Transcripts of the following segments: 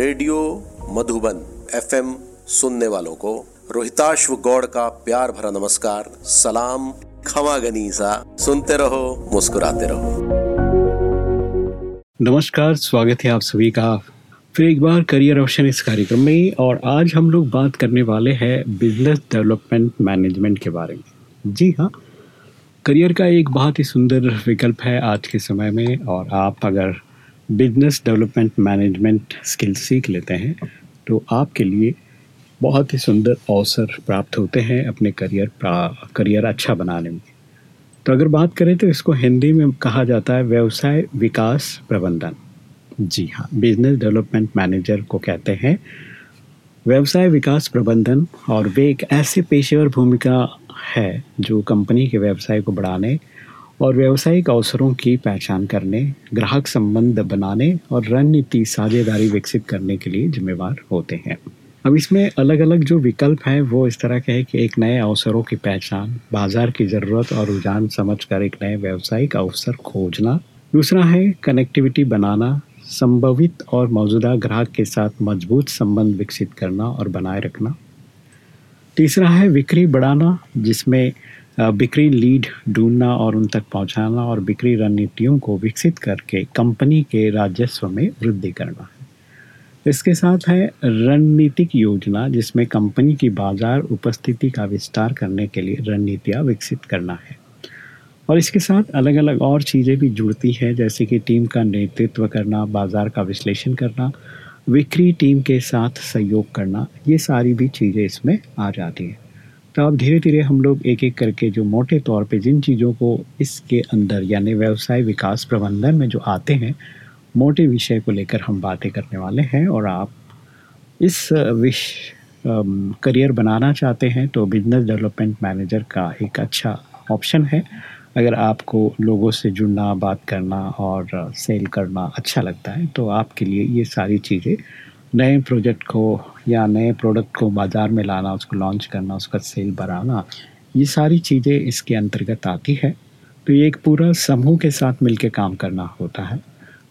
Radio Madhuban FM सुनने वालों को रोहिताश्व गौड़ का प्यार भरा नमस्कार, सलाम खमा गनीसा, सुनते रहो, मुस्कुराते रहो। नमस्कार, स्वागत है आप सभी का। फिर एक बार करियर ऑप्शन इस कार्यक्रम में और आज हम लोग बात करने वाले हैं बिज़नेस डेवलपमेंट मैनेजमेंट के बारे में। जी हाँ करियर का एक बहुत ही सुंदर विकल्प है आज के समय में और आप अगर बिज़नेस डेवलपमेंट मैनेजमेंट स्किल सीख लेते हैं तो आपके लिए बहुत ही सुंदर अवसर प्राप्त होते हैं अपने करियर करियर अच्छा बनाने में। तो अगर बात करें तो इसको हिंदी में कहा जाता है व्यवसाय विकास प्रबंधन। जी हाँ बिज़नेस डेवलपमेंट मैनेजर को कहते हैं। व्यवसाय विकास प्रबंधन और वे एक ऐसे पेशेवर भूमिका है जो कंपनी के व्यवसाय को बढ़ाने और व्यावसायिक अवसरों की पहचान करने, ग्राहक संबंध बनाने और रणनीति साझेदारी विकसित करने के लिए जिम्मेवार होते हैं। अब इसमें अलग अलग जो विकल्प हैं, वो इस तरह के हैं कि एक नए अवसरों की पहचान, बाज़ार की ज़रूरत और रुझान समझकर एक नए व्यावसायिक अवसर खोजना। दूसरा है कनेक्टिविटी बनाना, संभवित और मौजूदा ग्राहक के साथ मज़बूत संबंध विकसित करना और बनाए रखना। तीसरा है बिक्री बढ़ाना, जिसमें बिक्री लीड ढूंढना और उन तक पहुंचाना और बिक्री रणनीतियों को विकसित करके कंपनी के राजस्व में वृद्धि करना है। इसके साथ है रणनीतिक योजना, जिसमें कंपनी की बाज़ार उपस्थिति का विस्तार करने के लिए रणनीतियाँ विकसित करना है। और इसके साथ अलग अलग और चीज़ें भी जुड़ती है, जैसे कि टीम का नेतृत्व करना, बाज़ार का विश्लेषण करना, विक्री टीम के साथ सहयोग करना, ये सारी भी चीज़ें इसमें आ जाती हैं। तो अब धीरे धीरे हम लोग एक एक करके जो मोटे तौर पे जिन चीज़ों को इसके अंदर यानी व्यवसाय विकास प्रबंधन में जो आते हैं, मोटे विषय को लेकर हम बातें करने वाले हैं और आप इस विश करियर बनाना चाहते हैं तो बिज़नेस डेवलपमेंट मैनेजर का एक अच्छा ऑप्शन है। अगर आपको लोगों से जुड़ना, बात करना और सेल करना अच्छा लगता है तो आपके लिए ये सारी चीज़ें नए प्रोजेक्ट को या नए प्रोडक्ट को बाज़ार में लाना, उसको लॉन्च करना, उसका सेल बढ़ाना, ये सारी चीज़ें इसके अंतर्गत आती है। तो ये एक पूरा समूह के साथ मिलकर काम करना होता है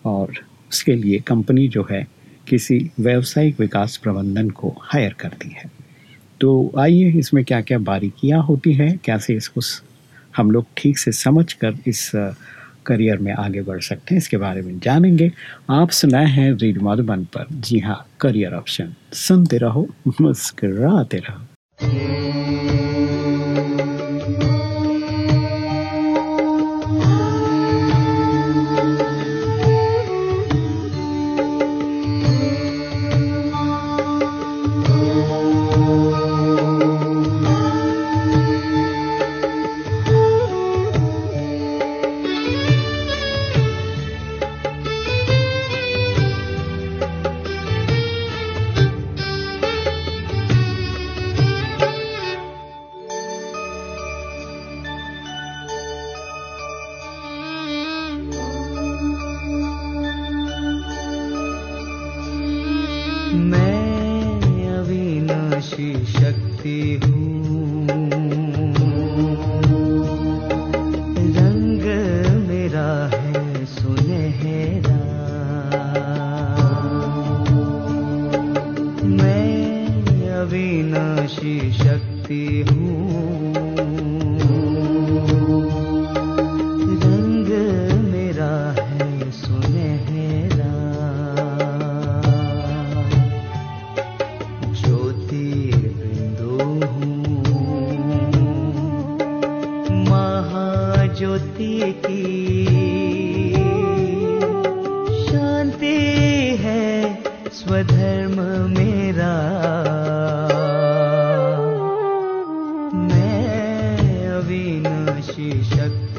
और उसके लिए कंपनी जो है किसी व्यावसायिक विकास प्रबंधन को हायर करती है। तो आइए इसमें क्या क्या बारीकियाँ होती हैं, कैसे इसको हम लोग ठीक से समझ कर इस करियर में आगे बढ़ सकते हैं। इसके बारे में जानेंगे। आप सुनाए हैं रीड मधुबन पर। जी हाँ करियर ऑप्शन। सुनते रहो, मुस्कराते रहो।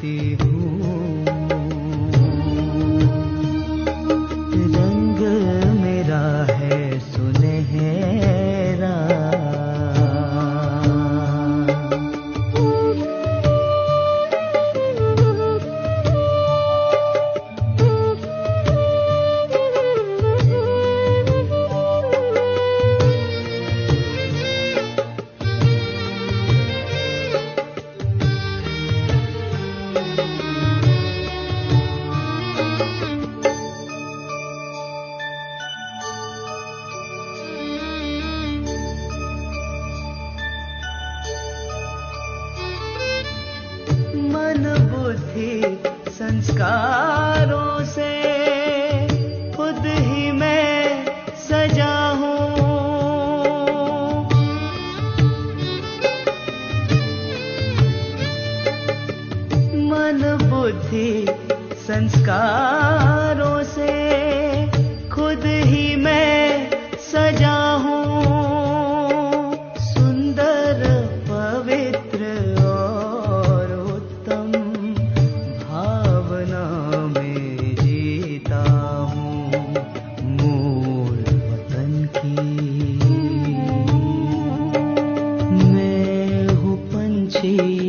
TV. 记忆。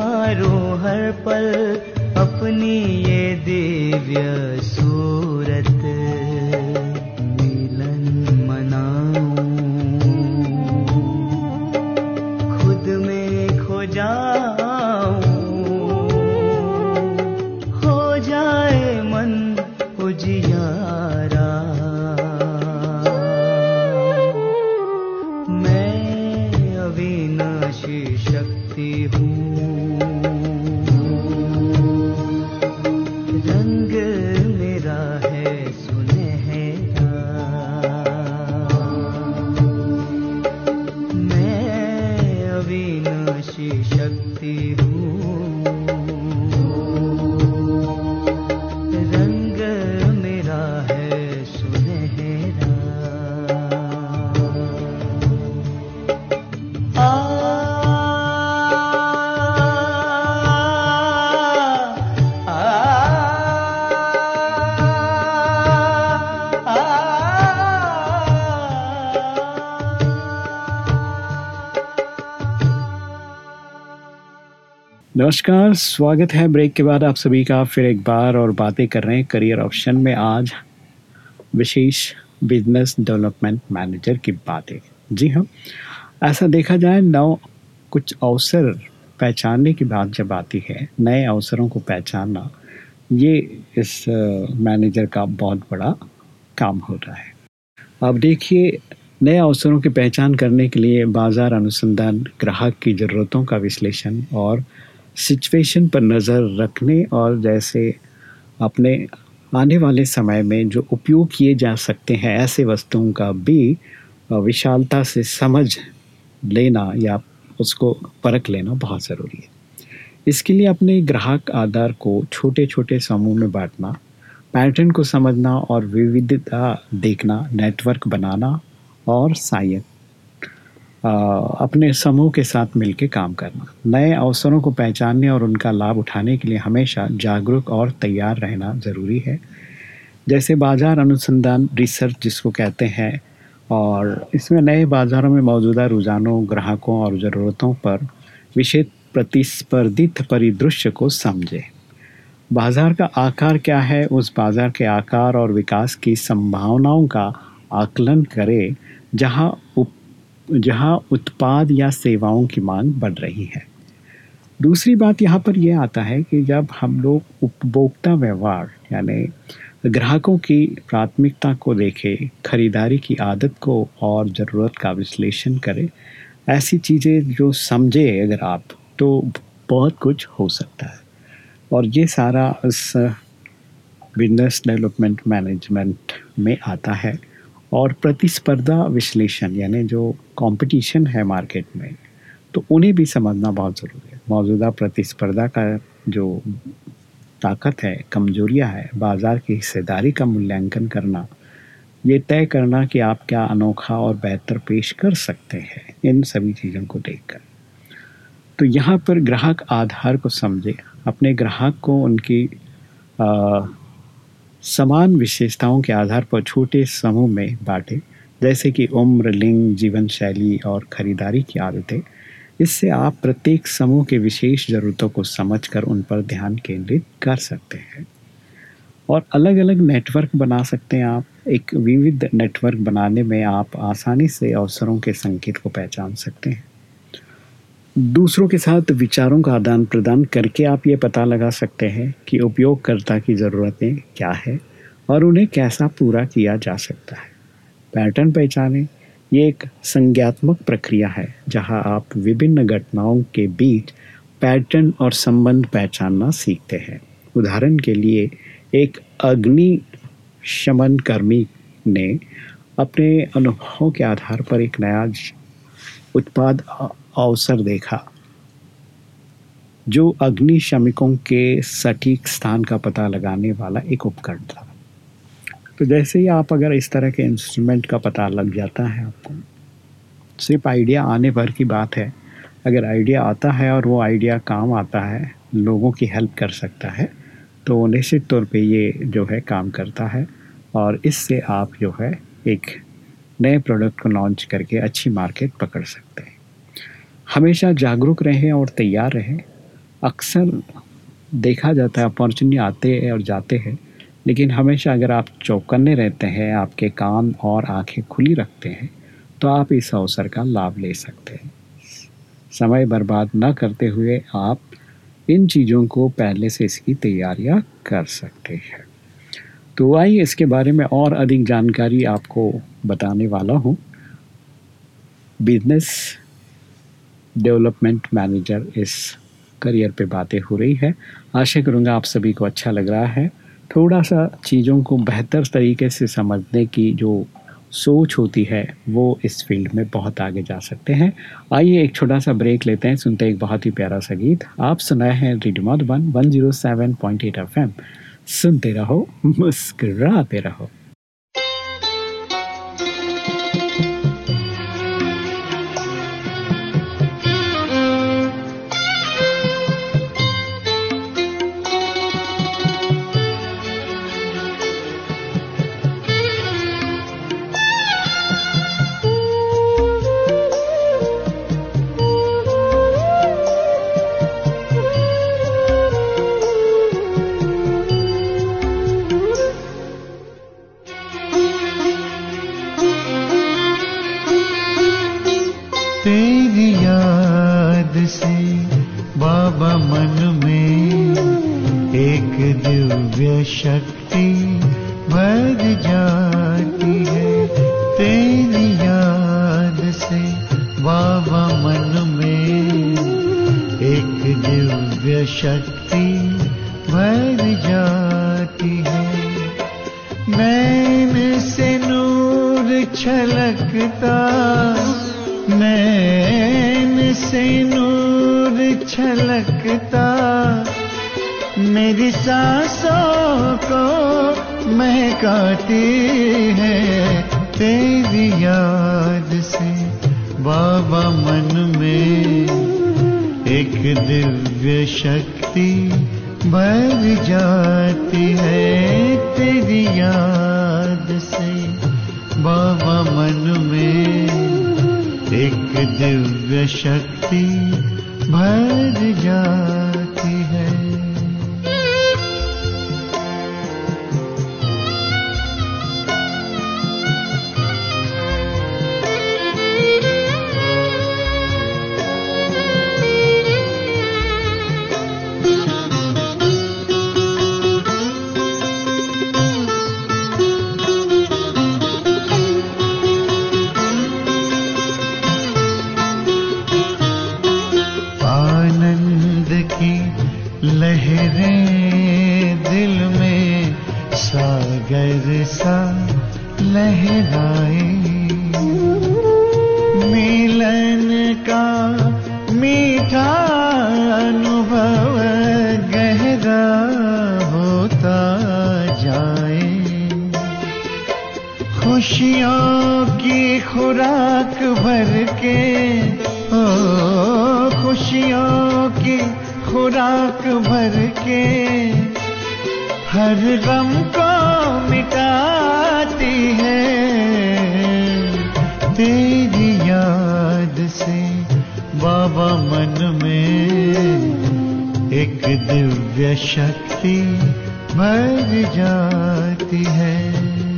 निहारो हर पल अपनी ये दिव्य सूरत नमस्कार, स्वागत है ब्रेक के बाद आप सभी का फिर एक बार और बातें कर रहे हैं करियर ऑप्शन में आज विशेष बिज़नेस डेवलपमेंट मैनेजर की बातें। जी हाँ ऐसा देखा जाए नौ कुछ अवसर पहचानने की बात जब आती है, नए अवसरों को पहचानना, ये इस मैनेजर का बहुत बड़ा काम होता है। अब देखिए, नए अवसरों की पहचान करने के लिए बाज़ार अनुसंधान, ग्राहक की ज़रूरतों का विश्लेषण और सिचुएशन पर नज़र रखने और जैसे अपने आने वाले समय में जो उपयोग किए जा सकते हैं, ऐसे वस्तुओं का भी विशालता से समझ लेना या उसको परख लेना बहुत ज़रूरी है। इसके लिए अपने ग्राहक आधार को छोटे छोटे समूह में बांटना, पैटर्न को समझना और विविधता देखना, नेटवर्क बनाना और सहायक अपने समूह के साथ मिलकर काम करना। नए अवसरों को पहचानने और उनका लाभ उठाने के लिए हमेशा जागरूक और तैयार रहना ज़रूरी है। जैसे बाज़ार अनुसंधान रिसर्च जिसको कहते हैं, और इसमें नए बाज़ारों में मौजूदा रुझानों, ग्राहकों और ज़रूरतों पर विशेष प्रतिस्पर्धित परिदृश्य को समझें। बाज़ार का आकार क्या है? उस बाज़ार के आकार और विकास की संभावनाओं का आकलन करें, जहाँ उप जहाँ उत्पाद या सेवाओं की मांग बढ़ रही है। दूसरी बात यहाँ पर यह आता है कि जब हम लोग उपभोक्ता व्यवहार, यानी ग्राहकों की प्राथमिकता को देखें, खरीदारी की आदत को और ज़रूरत का विश्लेषण करें, ऐसी चीज़ें जो समझे अगर आप तो बहुत कुछ हो सकता है। और ये सारा इस बिज़नेस डेवलपमेंट मैनेजमेंट में आता है। और प्रतिस्पर्धा विश्लेषण, यानी जो कंपटीशन है मार्केट में तो उन्हें भी समझना बहुत ज़रूरी है। मौजूदा प्रतिस्पर्धा का जो ताकत है, कमजोरियाँ है, बाज़ार की हिस्सेदारी का मूल्यांकन करना, ये तय करना कि आप क्या अनोखा और बेहतर पेश कर सकते हैं, इन सभी चीज़ों को देखकर। तो यहाँ पर ग्राहक आधार को समझे, अपने ग्राहक को उनकी समान विशेषताओं के आधार पर छोटे समूह में बांटे, जैसे कि उम्र, लिंग, जीवन शैली और खरीदारी की आदतें। इससे आप प्रत्येक समूह के विशेष ज़रूरतों को समझकर उन पर ध्यान केंद्रित कर सकते हैं। और अलग अलग नेटवर्क बना सकते हैं आप। एक विविध नेटवर्क बनाने में आप आसानी से अवसरों के संकेत को पहचान सकते हैं। दूसरों के साथ विचारों का आदान प्रदान करके आप ये पता लगा सकते हैं कि उपयोगकर्ता की ज़रूरतें क्या है और उन्हें कैसा पूरा किया जा सकता है। पैटर्न पहचाने, ये एक संज्ञात्मक प्रक्रिया है, जहाँ आप विभिन्न घटनाओं के बीच पैटर्न और संबंध पहचानना सीखते हैं। उदाहरण के लिए, एक अग्नि शमन कर्मी ने अपने अनुभवों के आधार पर एक नया उत्पाद अवसर देखा। जो अग्नि श्रमिकों के सटीक स्थान का पता लगाने वाला एक उपकरण था। तो जैसे ही आप अगर इस तरह के इंस्ट्रूमेंट का पता लग जाता है आपको, सिर्फ़ आइडिया आने भर की बात है। अगर आइडिया आता है और वो आइडिया काम आता है, लोगों की हेल्प कर सकता है तो निश्चित तौर पे ये जो है काम करता है और इससे आप जो है एक नए प्रोडक्ट को लॉन्च करके अच्छी मार्केट पकड़ सकते हैं। हमेशा जागरूक रहें और तैयार रहें। अक्सर देखा जाता है, अपॉर्चुनिटी आते हैं और जाते हैं, लेकिन हमेशा अगर आप चौकन्ने रहते हैं, आपके कान और आँखें खुली रखते हैं तो आप इस अवसर का लाभ ले सकते हैं। समय बर्बाद न करते हुए आप इन चीज़ों को पहले से इसकी तैयारियाँ कर सकते हैं। तो आइए इसके बारे में और अधिक जानकारी आपको बताने वाला हूँ। बिज़नेस डेवलपमेंट मैनेजर इस करियर पे बातें हो रही है। आशा करूँगा आप सभी को अच्छा लग रहा है। थोड़ा सा चीज़ों को बेहतर तरीके से समझने की जो सोच होती है, वो इस फ़ील्ड में बहुत आगे जा सकते हैं। आइए एक छोटा सा ब्रेक लेते हैं, सुनते हैं एक बहुत ही प्यारा सा गीत। आप सुनाए हैं रेडियो एट एफ़ एम। सुनते रहो, मुस्कराते रहो। याद से बाबा मन में एक दिव्य शक्ति भर जाए। मर जाती है।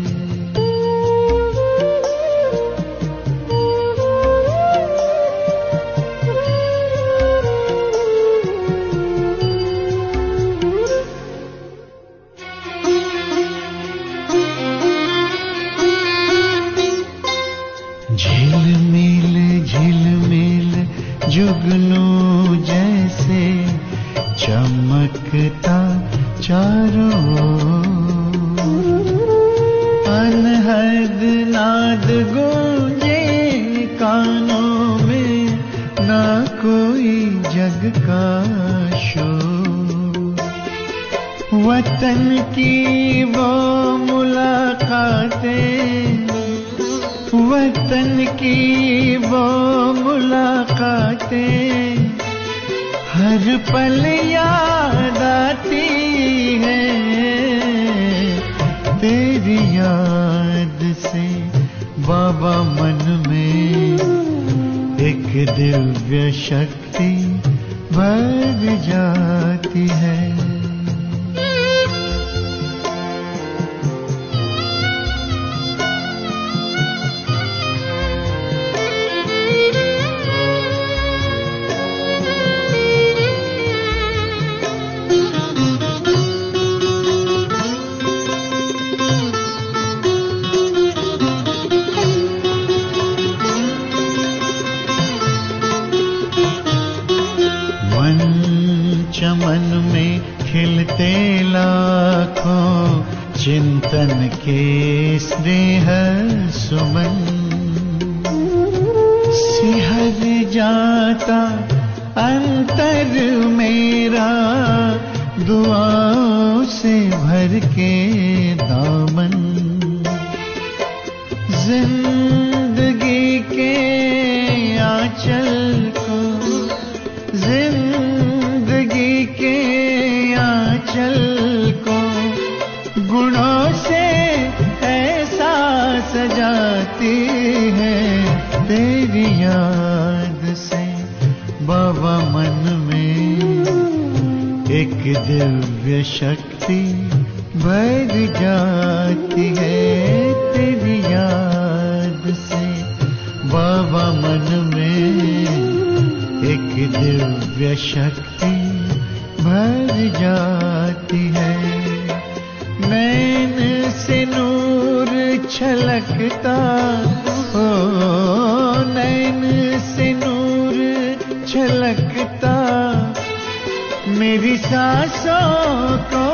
मेरी सांसों को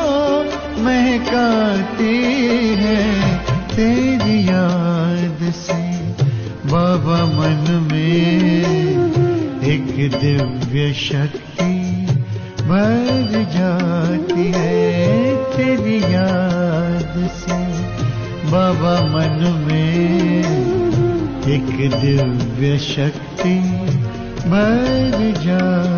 महकाती है तेरी याद से। बाबा मन में एक दिव्य शक्ति भर जाती है तेरी याद से। बाबा मन में एक दिव्य शक्ति भर जाती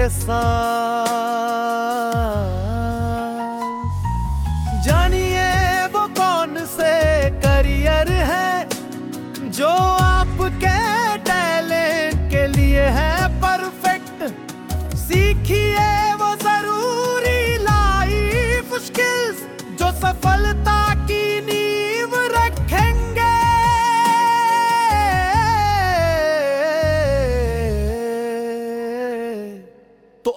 esqueça.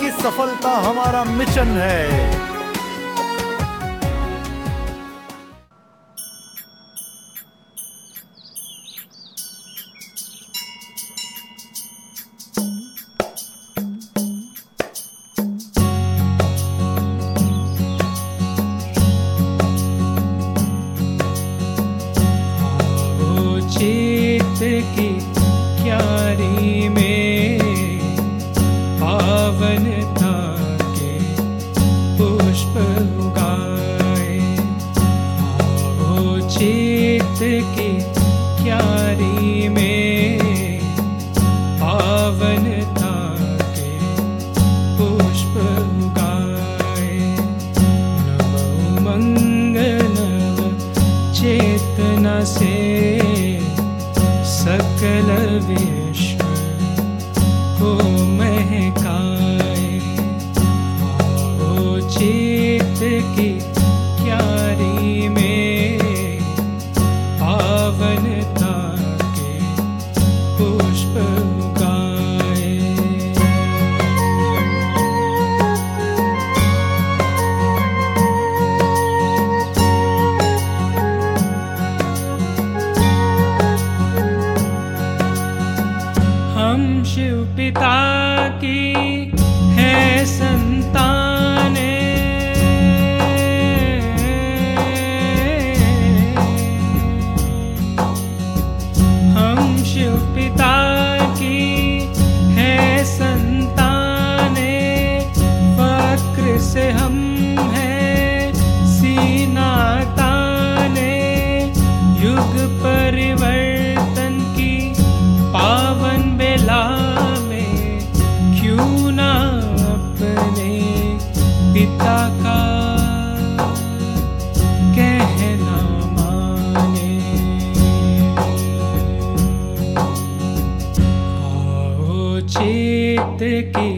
आपकी सफलता हमारा मिशन है। पुष्प उगाए ओ चेत की क्यारी में पावनता के पुष्प उगाए नव मंगल चेतना से सकल विश्व अपने पिता का कहना माने। आओ चेत की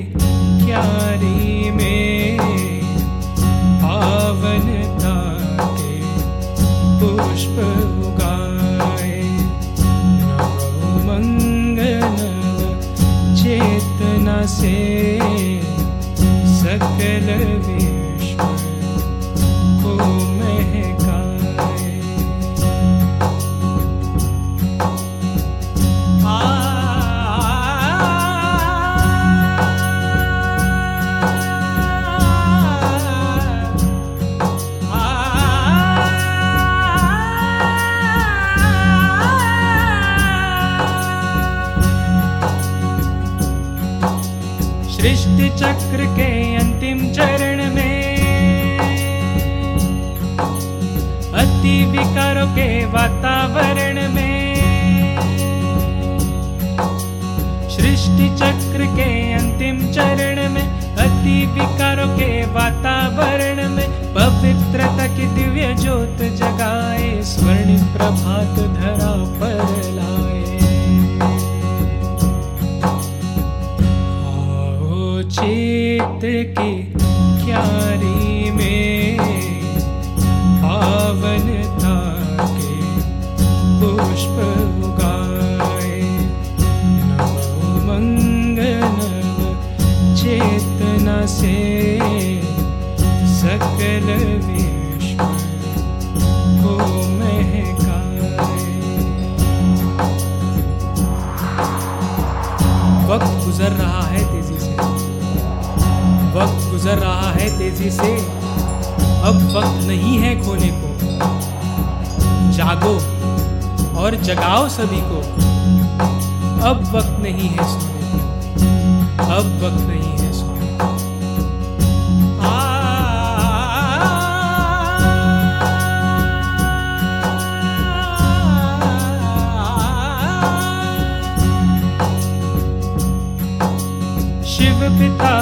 आओ चेत की क्यारी में पावनता के पुष्प उगाए। मंगल चेतना से गुजर रहा है तेज़ी से अब वक्त नहीं है खोने को जागो और जगाओ सभी को अब वक्त नहीं है सोने को अब वक्त नहीं है सोने शिव पिता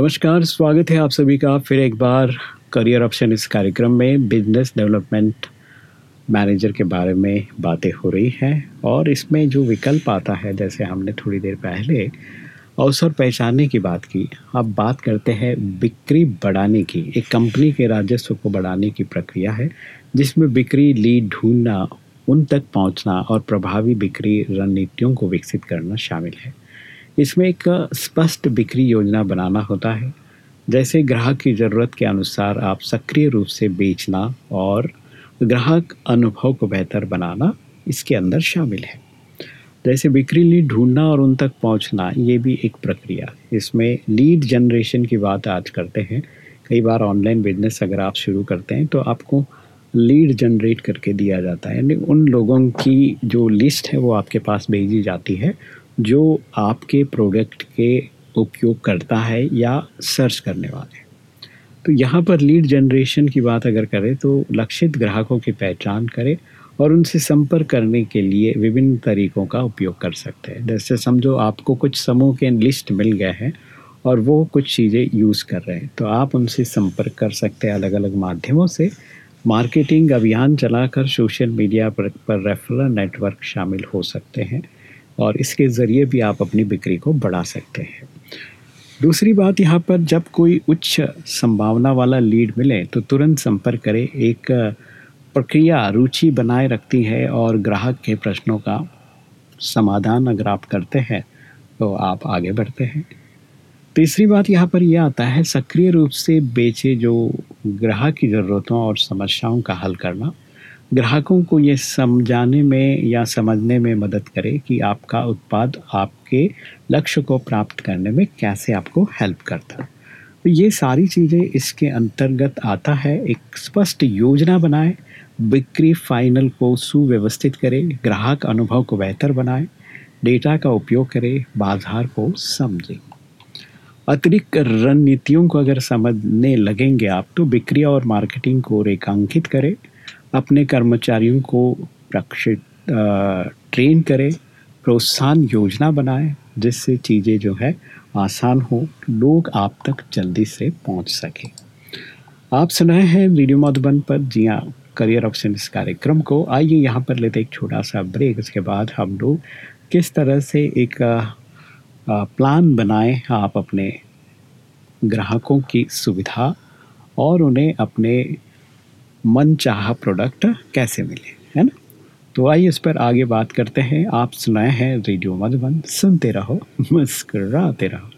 नमस्कार, स्वागत है आप सभी का फिर एक बार करियर ऑप्शन इस कार्यक्रम में। बिज़नेस डेवलपमेंट मैनेजर के बारे में बातें हो रही हैं और इसमें जो विकल्प आता है, जैसे हमने थोड़ी देर पहले अवसर पहचानने की बात की, अब बात करते हैं बिक्री बढ़ाने की। एक कंपनी के राजस्व को बढ़ाने की प्रक्रिया है, जिसमें बिक्री लीड ढूंढना, उन तक पहुँचना और प्रभावी बिक्री रणनीतियों को विकसित करना शामिल है। इसमें एक स्पष्ट बिक्री योजना बनाना होता है, जैसे ग्राहक की ज़रूरत के अनुसार आप सक्रिय रूप से बेचना और ग्राहक अनुभव को बेहतर बनाना इसके अंदर शामिल है। जैसे बिक्री लीड ढूंढना और उन तक पहुँचना, ये भी एक प्रक्रिया इसमें लीड जनरेशन की बात आज करते हैं। कई बार ऑनलाइन बिज़नेस अगर आप शुरू करते हैं तो आपको लीड जनरेट करके दिया जाता है। यानी उन लोगों की जो लिस्ट है, वो आपके पास भेजी जाती है। जो आपके प्रोडक्ट के उपयोग करता है या सर्च करने वाले तो यहाँ पर लीड जनरेशन की बात अगर करें तो लक्षित ग्राहकों की पहचान करें और उनसे संपर्क करने के लिए विभिन्न तरीकों का उपयोग कर सकते हैं। जैसे समझो आपको कुछ समूह के लिस्ट मिल गए हैं और वो कुछ चीज़ें यूज़ कर रहे हैं। तो आप उनसे संपर्क कर सकते हैं अलग अलग माध्यमों से। मार्केटिंग अभियान चलाकर सोशल मीडिया पर, पर रेफरल नेटवर्क शामिल हो सकते हैं। और इसके ज़रिए भी आप अपनी बिक्री को बढ़ा सकते हैं। दूसरी बात यहाँ पर जब कोई उच्च संभावना वाला लीड मिले तो तुरंत संपर्क करें। एक प्रक्रिया रुचि बनाए रखती है और ग्राहक के प्रश्नों का समाधान अगर आप करते हैं तो आप आगे बढ़ते हैं। तीसरी बात यहाँ पर यह आता है, सक्रिय रूप से बेचे जो ग्राहक की ज़रूरतों और समस्याओं का हल करना। ग्राहकों को ये समझाने में या समझने में मदद करे कि आपका उत्पाद आपके लक्ष्य को प्राप्त करने में कैसे आपको हेल्प करता तो ये सारी चीज़ें इसके अंतर्गत आता है। एक स्पष्ट योजना बनाए, बिक्री फाइनल को सुव्यवस्थित करें, ग्राहक अनुभव को बेहतर बनाए, डेटा का उपयोग करें, बाज़ार को समझें। अतिरिक्त रणनीतियों को अगर समझने लगेंगे आप तो बिक्री और मार्केटिंग को रेखांकित करें। अपने कर्मचारियों को प्रक्षित ट्रेन करें, प्रोत्साहन योजना बनाएँ, जिससे चीज़ें जो है आसान हो, लोग आप तक जल्दी से पहुँच सके। आप सुनाए हैं वीडियो मधुबन पर। जी हाँ करियर ऑप्शन इस कार्यक्रम को। आइए यहाँ पर लेते एक छोटा सा ब्रेक उसके बाद हम लोग किस तरह से एक प्लान बनाएँ आप अपने ग्राहकों की सुविधा और उन्हें अपने मन चाह प्रोडक्ट कैसे मिले, है ना? तो आइए इस पर आगे बात करते हैं। आप सुनाए हैं रेडियो मधुबन। सुनते रहो, मुस्कराते रहो।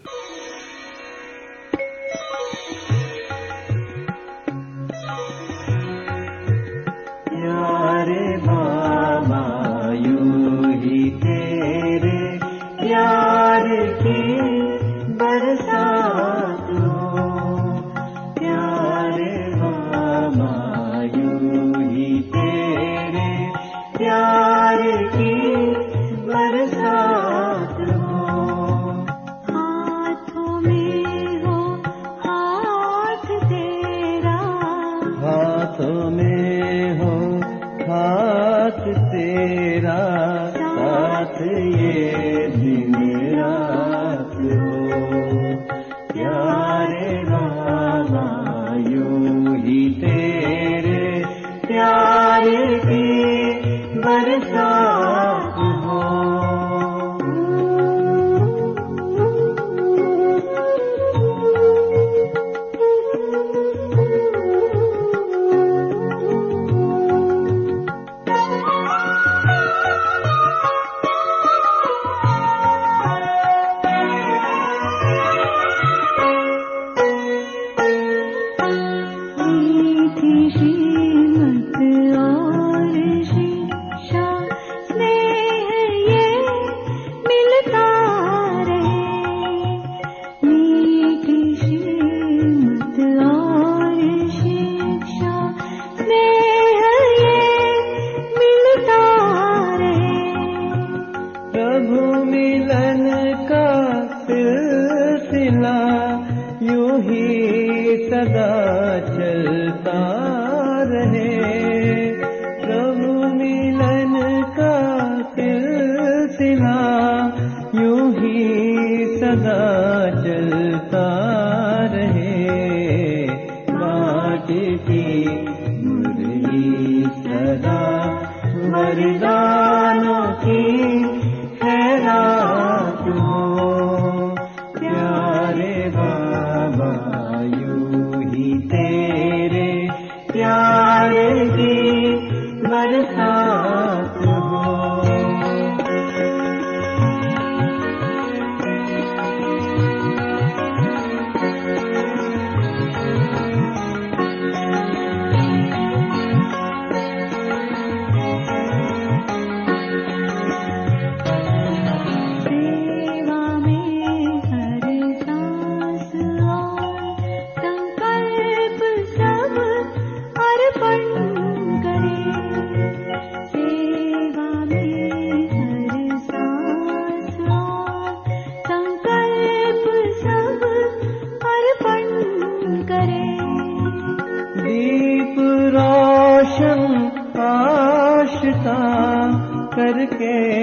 करके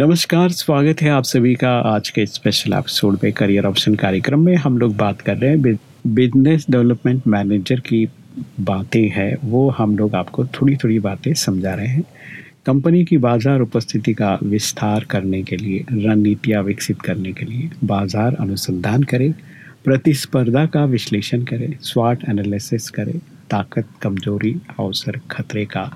नमस्कार, स्वागत है आप सभी का आज के स्पेशल एपिसोड में करियर ऑप्शन कार्यक्रम में। हम लोग बात कर रहे हैं बिज़नेस डेवलपमेंट मैनेजर की बातें हैं। वो हम लोग आपको थोड़ी थोड़ी बातें समझा रहे हैं। कंपनी की बाज़ार उपस्थिति का विस्तार करने के लिए, रणनीतियाँ विकसित करने के लिए बाज़ार अनुसंधान करें, प्रतिस्पर्धा का विश्लेषण करें स्वाट एनालिसिस करें, ताकत कमज़ोरी, अवसर खतरे का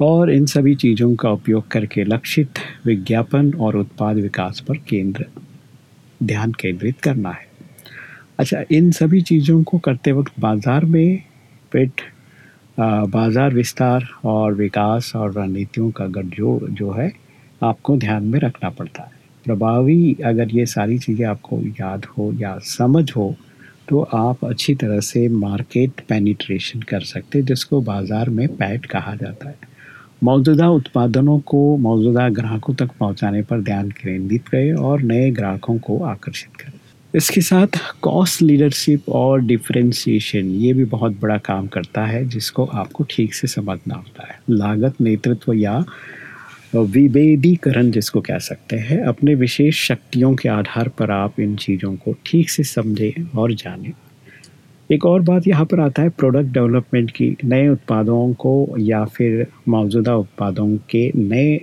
और इन सभी चीज़ों का उपयोग करके लक्षित विज्ञापन और उत्पाद विकास पर केंद्र, ध्यान केंद्रित करना है। अच्छा इन सभी चीज़ों को करते वक्त बाज़ार में पेट बाज़ार विस्तार और विकास और रणनीतियों का गठजोड़ जो है, आपको ध्यान में रखना पड़ता है। प्रभावी अगर ये सारी चीज़ें आपको याद हो या समझ हो तो आप अच्छी तरह से मार्केट पेनिट्रेशन कर सकते जिसको बाज़ार में पैट कहा जाता है। मौजूदा उत्पादनों को मौजूदा ग्राहकों तक पहुँचाने पर ध्यान केंद्रित करें और नए ग्राहकों को आकर्षित करें। इसके साथ कॉस्ट लीडरशिप और डिफरेंशिएशन ये भी बहुत बड़ा काम करता है, जिसको आपको ठीक से समझना होता है। लागत, नेतृत्व या विभेदीकरण जिसको कह सकते हैं, अपने विशेष शक्तियों के आधार पर आप इन चीज़ों को ठीक से समझें और जानें। एक और बात यहाँ पर आता है प्रोडक्ट डेवलपमेंट की, नए उत्पादों को या फिर मौजूदा उत्पादों के नए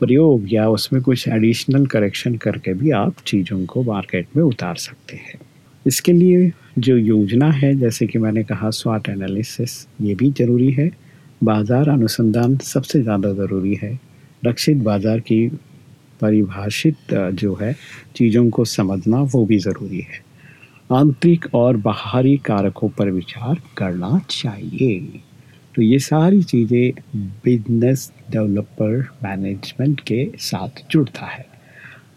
प्रयोग या उसमें कुछ एडिशनल करेक्शन करके भी आप चीज़ों को मार्केट में उतार सकते हैं। इसके लिए जो योजना है, जैसे कि मैंने कहा स्वाट एनालिसिस ये भी ज़रूरी है। बाज़ार अनुसंधान सबसे ज़्यादा ज़रूरी है। रक्षित बाज़ार की परिभाषित, जो है, चीज़ों को समझना वो भी ज़रूरी है। आंतरिक और बाहरी कारकों पर विचार करना चाहिए। तो ये सारी चीज़ें बिज़नेस डेवलपर मैनेजमेंट के साथ जुड़ता है।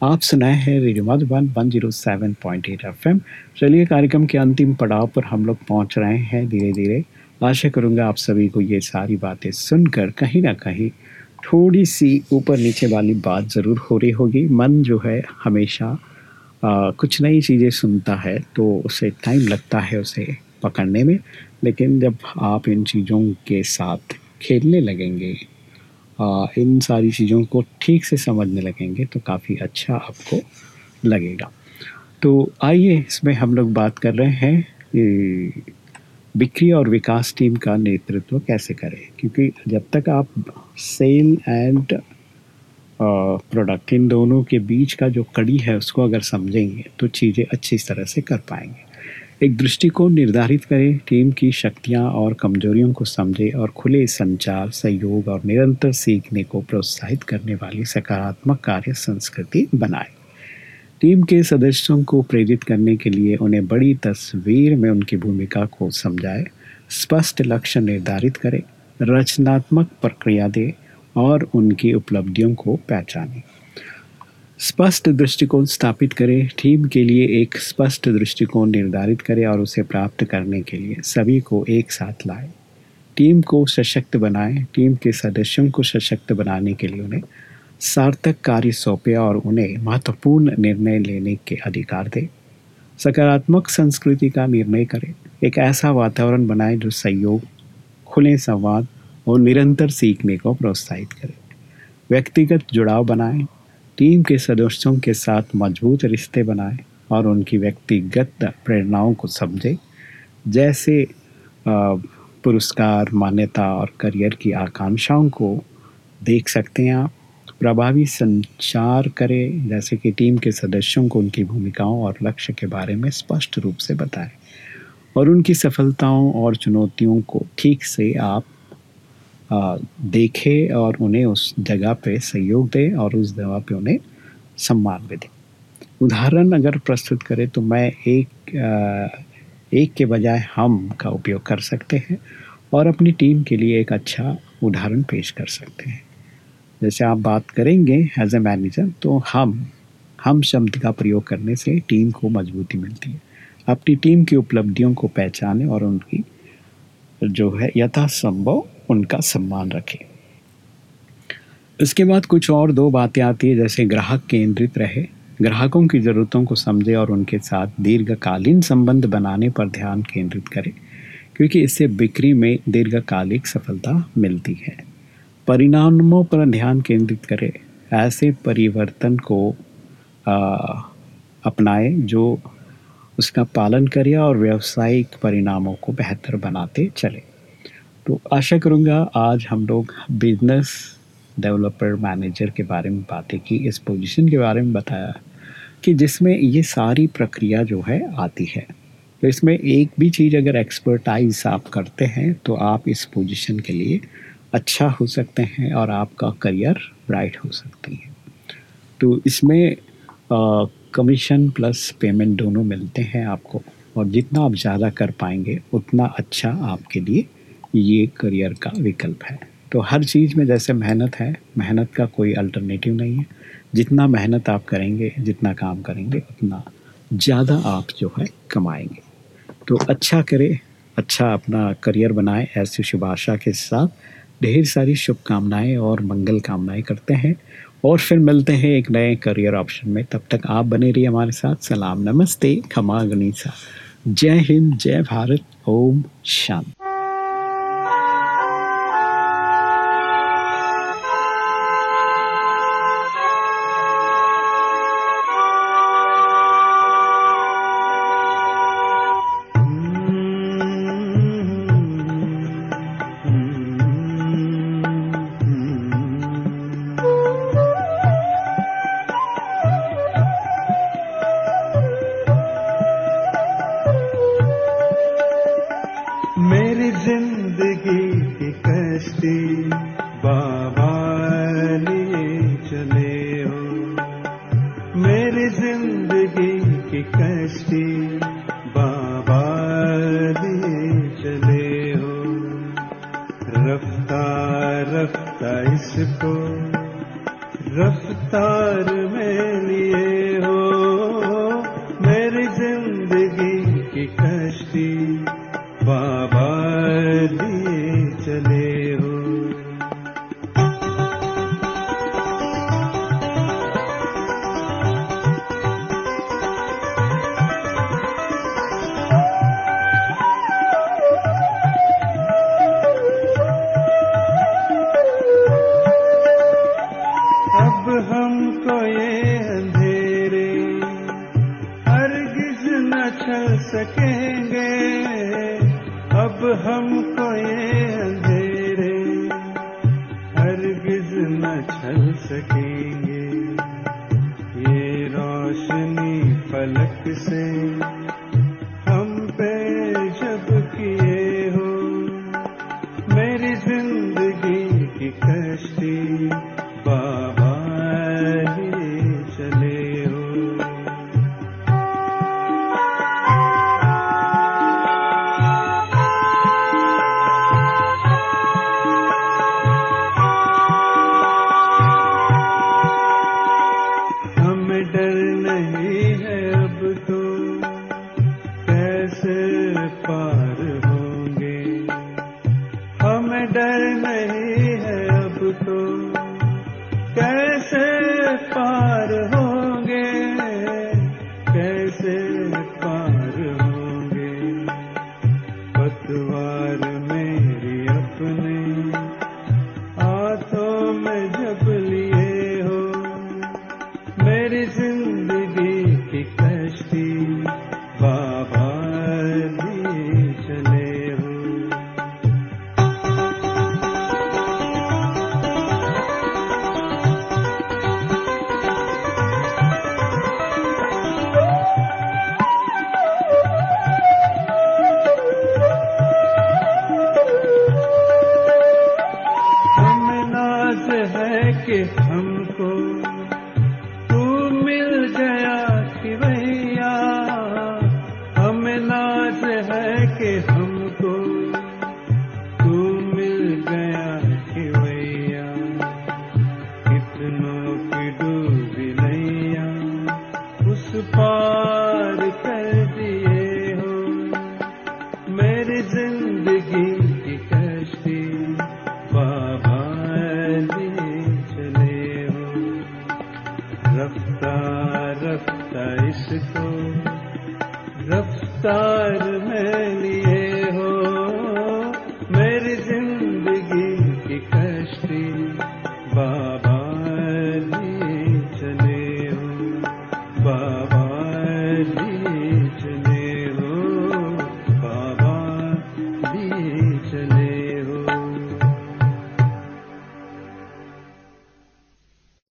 आप सुनाए हैं रेडियो मधुबन 107.8 एफएम चलिए कार्यक्रम के अंतिम पड़ाव पर हम लोग पहुँच रहे हैं धीरे धीरे आशा करूँगा आप सभी को ये सारी बातें सुनकर कहीं ना कहीं थोड़ी सी ऊपर नीचे वाली बात ज़रूर हो रही होगी। मन जो है हमेशा आ, कुछ नई चीज़ें सुनता है तो उसे टाइम लगता है उसे पकड़ने में। लेकिन जब आप इन चीज़ों के साथ खेलने लगेंगे आ, इन सारी चीज़ों को ठीक से समझने लगेंगे तो काफ़ी अच्छा आपको लगेगा। तो आइए इसमें हम लोग बात कर रहे हैं बिक्री और विकास टीम का नेतृत्व कैसे करें? क्योंकि जब तक आप सेल एंड प्रोडक्ट इन दोनों के बीच का जो कड़ी है, उसको अगर समझेंगे तो चीज़ें अच्छी तरह से कर पाएँगे। एक दृष्टिकोण निर्धारित करें, टीम की शक्तियाँ और कमजोरियों को समझें और खुले संचार, सहयोग और निरंतर सीखने को प्रोत्साहित करने वाली सकारात्मक कार्य संस्कृति बनाएँ। टीम के सदस्यों को प्रेरित करने के लिए उन्हें बड़ी तस्वीर में उनकी भूमिका को समझाएँ, स्पष्ट लक्ष्य निर्धारित करें, रचनात्मक प्रक्रिया दें और उनकी उपलब्धियों को पहचानें। स्पष्ट दृष्टिकोण स्थापित करें। टीम के लिए एक स्पष्ट दृष्टिकोण निर्धारित करें और उसे प्राप्त करने के लिए सभी को एक साथ लाएँ। टीम को सशक्त बनाएँ। टीम के सदस्यों को सशक्त बनाने के लिए उन्हें सार्थक कार्य सौंपे और उन्हें महत्वपूर्ण निर्णय लेने के अधिकार दें। सकारात्मक संस्कृति का निर्णय करें। एक ऐसा वातावरण बनाएँ जो सहयोग, खुले संवाद और निरंतर सीखने को प्रोत्साहित करें। व्यक्तिगत जुड़ाव बनाएँ, टीम के सदस्यों के साथ मज़बूत रिश्ते बनाएँ और उनकी व्यक्तिगत प्रेरणाओं को समझें। जैसे पुरस्कार, मान्यता और करियर की आकांक्षाओं को देख सकते हैं आप। प्रभावी संचार करें, जैसे कि टीम के सदस्यों को उनकी भूमिकाओं और लक्ष्य के बारे में स्पष्ट रूप से बताएँ और उनकी सफलताओं और चुनौतियों को ठीक से आप देखें और उन्हें उस जगह पे सहयोग दें और उस जगह पे उन्हें सम्मान भी दें। उदाहरण अगर प्रस्तुत करें तो मैं एक एक के बजाय हम का उपयोग कर सकते हैं और अपनी टीम के लिए एक अच्छा उदाहरण पेश कर सकते हैं। जैसे आप बात करेंगे एज ए मैनेजर तो हम हम शब्द का प्रयोग करने से टीम को मजबूती मिलती है। अपनी टीम की उपलब्धियों को पहचाने और उनकी जो है यथासंभव उनका सम्मान रखें। इसके बाद कुछ और दो बातें आती है, जैसे ग्राहक केंद्रित रहे, ग्राहकों की ज़रूरतों को समझे और उनके साथ दीर्घकालीन संबंध बनाने पर ध्यान केंद्रित करें, क्योंकि इससे बिक्री में दीर्घकालिक सफलता मिलती है। परिणामों पर ध्यान केंद्रित करें, ऐसे परिवर्तन को अपनाएँ जो उसका पालन करें और व्यावसायिक परिणामों को बेहतर बनाते चले। तो आशा करूँगा आज हम लोग बिज़नेस डेवलपर मैनेजर के बारे में बातें की, इस पोजीशन के बारे में बताया कि जिसमें ये सारी प्रक्रिया जो है आती है। तो इसमें एक भी चीज़ अगर एक्सपर्टाइज आप करते हैं तो आप इस पोजीशन के लिए अच्छा हो सकते हैं और आपका करियर ब्राइट हो सकती है। तो इसमें कमीशन प्लस पेमेंट दोनों मिलते हैं आपको और जितना आप ज़्यादा कर पाएँगे, उतना अच्छा आपके लिए ये करियर का विकल्प है। तो हर चीज़ में जैसे मेहनत है, मेहनत का कोई अल्टरनेटिव नहीं है। जितना मेहनत आप करेंगे, जितना काम करेंगे, उतना ज़्यादा आप जो है कमाएँगे। तो अच्छा करें अच्छा अपना करियर बनाएँ, ऐसी शुभ आशा के साथ ढेर सारी शुभकामनाएँ और मंगल कामनाएँ करते हैं। और फिर मिलते हैं एक नए करियर ऑप्शन में। तब तक आप बने रहिए हमारे साथ। सलाम, नमस्ते, खमा गनीसा। जय हिंद, जय भारत। ओम शांति।